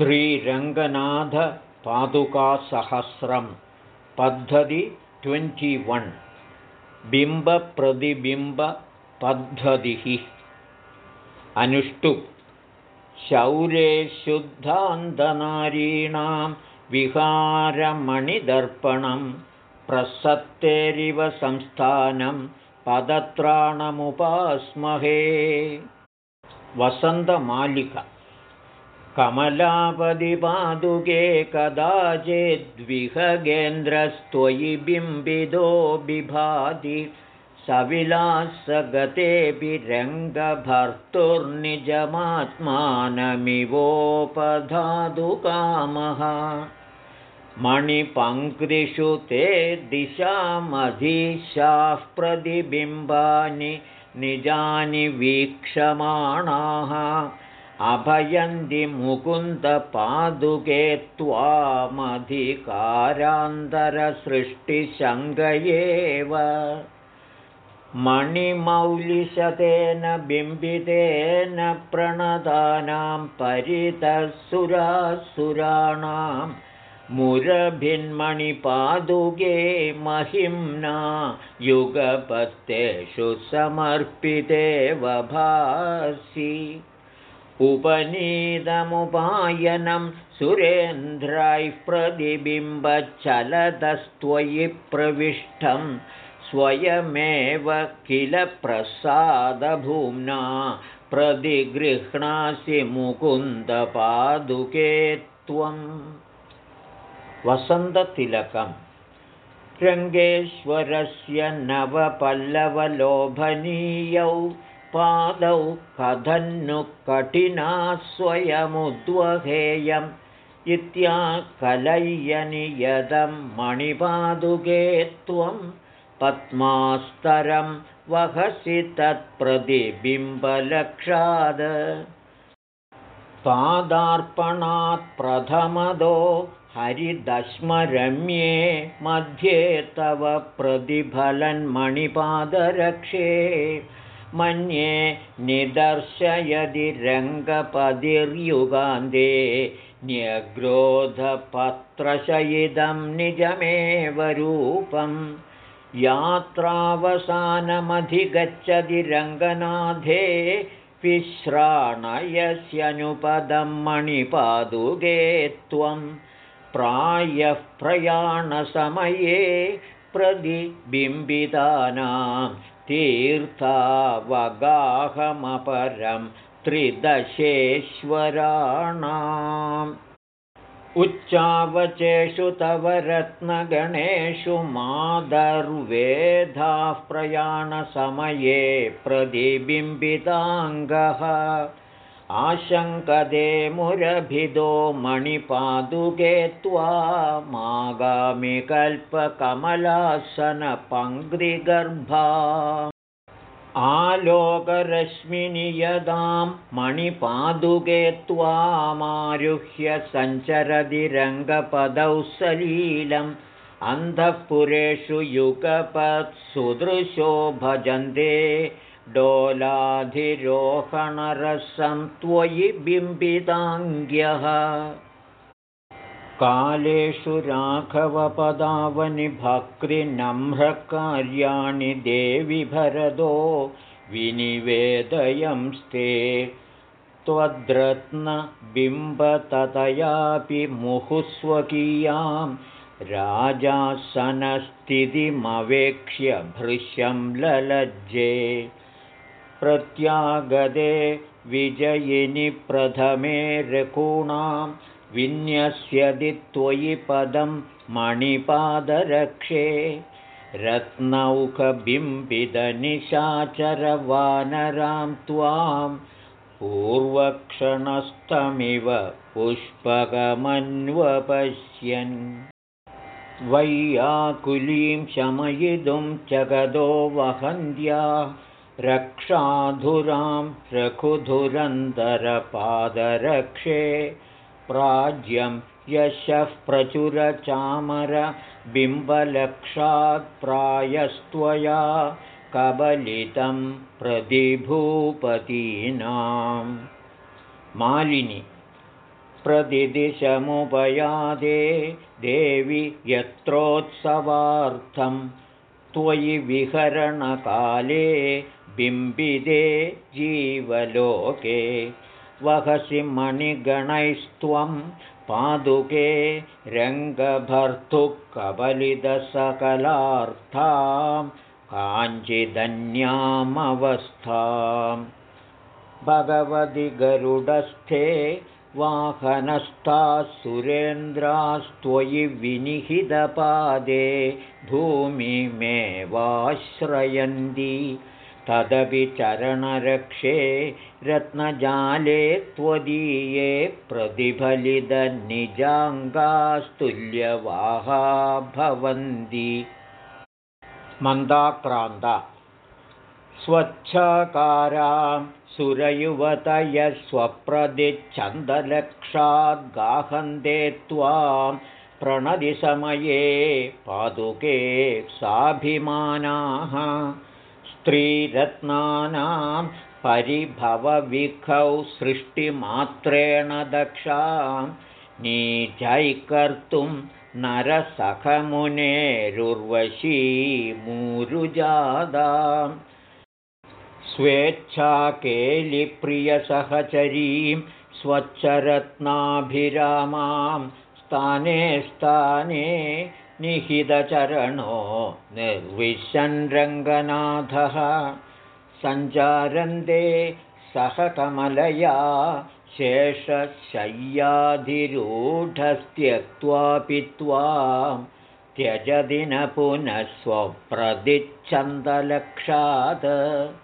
श्रीरङ्गनाथपादुकासहस्रं पद्धति twenty one बिम्बप्रतिबिम्बपद्धतिः। अनुष्टु। शौरे शुद्धान्तनारीणां विहारमणिदर्पणं प्रसत्तेरिव संस्थानं पदत्राणमुपास्महे। वसन्तमालिका कमलापदिपादुके कदाचिद्विहगेन्द्रस्त्वयि बिम्बिदो बिभाति सविलासगतेऽपि रङ्गभर्तुर्निजमात्मानमिवोपधातुकामः। मणिपङ्क्तिषु ते दिशामधीशाः प्रतिबिम्बानि निजानि वीक्षमाणाः अभयन्ति मुकुन्दपादुके त्वामधिकारान्तरसृष्टिशङ्कयेव मणिमौलिशतेन बिम्बितेन प्रणदानां परितः सुरासुराणां मुरभिन्मणिपादुके महिम्ना युगपत्तेषु समर्पितेव भासि उपनीतमुपायनं सुरेन्द्रैः प्रतिबिम्बचलदस्त्वयि प्रविष्टं स्वयमेव किल प्रसादभूम्ना प्रतिगृह्णासि मुकुन्दपादुके त्वं वसन्ततिलकं रङ्गेश्वरस्य नवपल्लवलोभनीयौ पादौ कथन्नु कठिना स्वयमुद्वहेयम् इत्याकलय्यनियदं मणिपादुके त्वं पद्मास्तरं वहसि तत्प्रतिबिम्बलक्षाद। पादार्पणात् प्रथमदो हरिदश्मरम्ये मध्ये तव प्रतिफलन्मणिपादरक्षे मन्ये निदर्शयदि रङ्गपदिर्युगान्ते न्यग्रोधपत्रशयिदं निजमेव रूपं यात्रावसानमधिगच्छति रङ्गनाथे विश्राणयस्यनुपदं मणिपादुके त्वं प्रायः प्रयाणसमये प्रतिबिम्बितानां तीर्थावगाहमपरं त्रिदशेश्वराणाम्। उच्चावचेषु तव रत्नगणेषु मादर्वेधाः प्रयाणसमये प्रतिबिम्बिताङ्गः आशङ्कदे मुरभिदो मणिपादुके त्वामागामिकल्पकमलासनपङ्क्तिगर्भा आलोकरश्मिनियदां मणिपादुके त्वामारुह्य सञ्चरति रङ्गपदौ सलीलम्। अन्धःपुरेषु युगपत्सुदृशो भजन्ते डोलाधिरोहणरसं त्वयि बिम्बिताङ्ग्यः। कालेषु राघवपदावनि भक्तिनम्रकार्याणि देवि भरदो विनिवेदयंस्ते त्वद्रत्नबिम्बततयापि मुहुस्वकीयां राजासनस्थितिमवेक्ष्य भृश्यं ललज्जे प्रत्यागदे विजयिनि प्रथमे रघूणां विन्यस्यदि त्वयि पदं मणिपादरक्षे। रत्नौकबिम्बिदनिशाचरवानरां त्वां पूर्वक्षणस्तमिव पुष्पकमन्वपश्यन्। वैयाकुलीं शमयितुं जगदो वहन्त्या रक्षाधुरां रघुधुरन्दरपादरक्षे प्राज्यं यशः प्रचुरचामरबिम्बलक्षात्प्रायस्त्वया कबलितं प्रतिभूपतीनां मालिनि प्रतिदिशमुपयादे देवि यत्रोत्सवार्थं त्वयि विहरणकाले बिम्बिदे जीवलोके वहसि मणिगणैस्त्वं पादुके रङ्गभर्तुः कबलिदसकलार्थां काञ्चिदन्यामवस्थाम्। भगवति गरुडस्थे वाहनस्थाः सुरेन्द्रास्त्वयि विनिहितपादे भूमिमेवाश्रयन्ति तदपि चरणरक्षे रत्नजाले त्वदीये प्रतिफलितनिजाङ्गास्तुल्यवाहा भवन्ति मन्दाक्रान्ता। स्वच्छकारां सुरयुवतयः स्वप्रदिच्छन्दलक्षाद्गाहन्ते त्वां प्रणदिसमये पादुके साभिमानाः स्त्रीरत्नानां परिभवविखौ सृष्टिमात्रेण दक्षां नीचैकर्तुं नरसखमुनेरुर्वशीमूरुजादाम् स्वेच्छाकेलिप्रियसहचरीं स्वच्छरत्नाभिरामां स्थाने स्थाने निहितचरणो निर्विशन्रङ्गनाथः। सञ्चारन्ते सहकमलया शेषशय्याधिरूढस्त्यक्त्वापि त्वां। त्यजदि न पुनः स्वप्रदिच्छन्दलक्षात्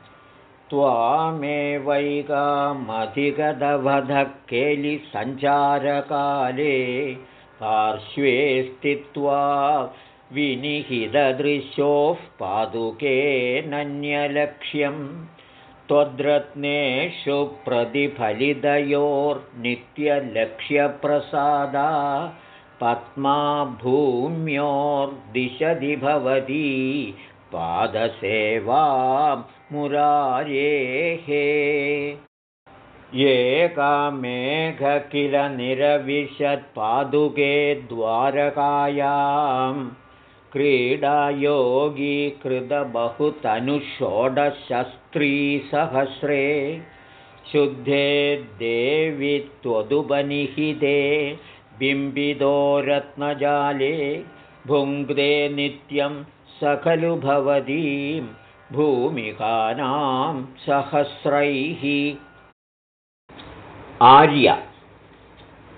त्वामेवैकामधिगतवधः केलिसञ्चारकाले पार्श्वे स्थित्वा विनिहितदृश्योः पादुकेनन्यलक्ष्यं त्वद्रत्नेषु प्रतिफलितयोर्नित्यलक्ष्यप्रसादा पद्मा भूम्योर्दिशति भवती पादसेवां मुरारेः एकामेघ किल निरविशत्पादुके द्वारकायां क्रीडायोगीकृतबहुतनुषोडशस्त्रीसहस्रे शुद्धे देवि त्वदुपनिहिते बिम्बिदो रत्नजाले भुङ्क्ते नित्यं स खलु भवतीं भूमिकानां सहस्रैः आर्य।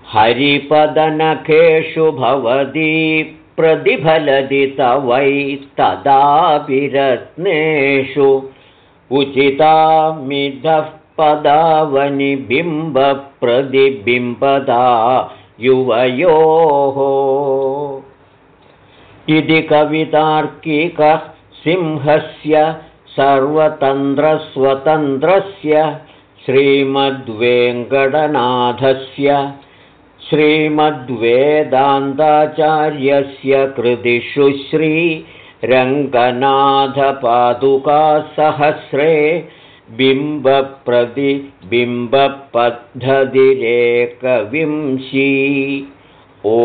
हरिपदनखेषु भवती प्रतिफलति तवैस्तदाभिरत्नेषु उचितामिधः पदावनिबिम्बप्रतिबिम्बदा युवयोः। इति कवितार्किकः सिंहस्य सर्वतन्त्रस्वतन्त्रस्य श्रीमद्वेङ्कटनाथस्य श्रीमद्वेदान्ताचार्यस्य कृतिषु श्रीरङ्गनाथपादुकासहस्रे बिम्बप्रतिबिम्बपद्धतिरेकविंशी ओ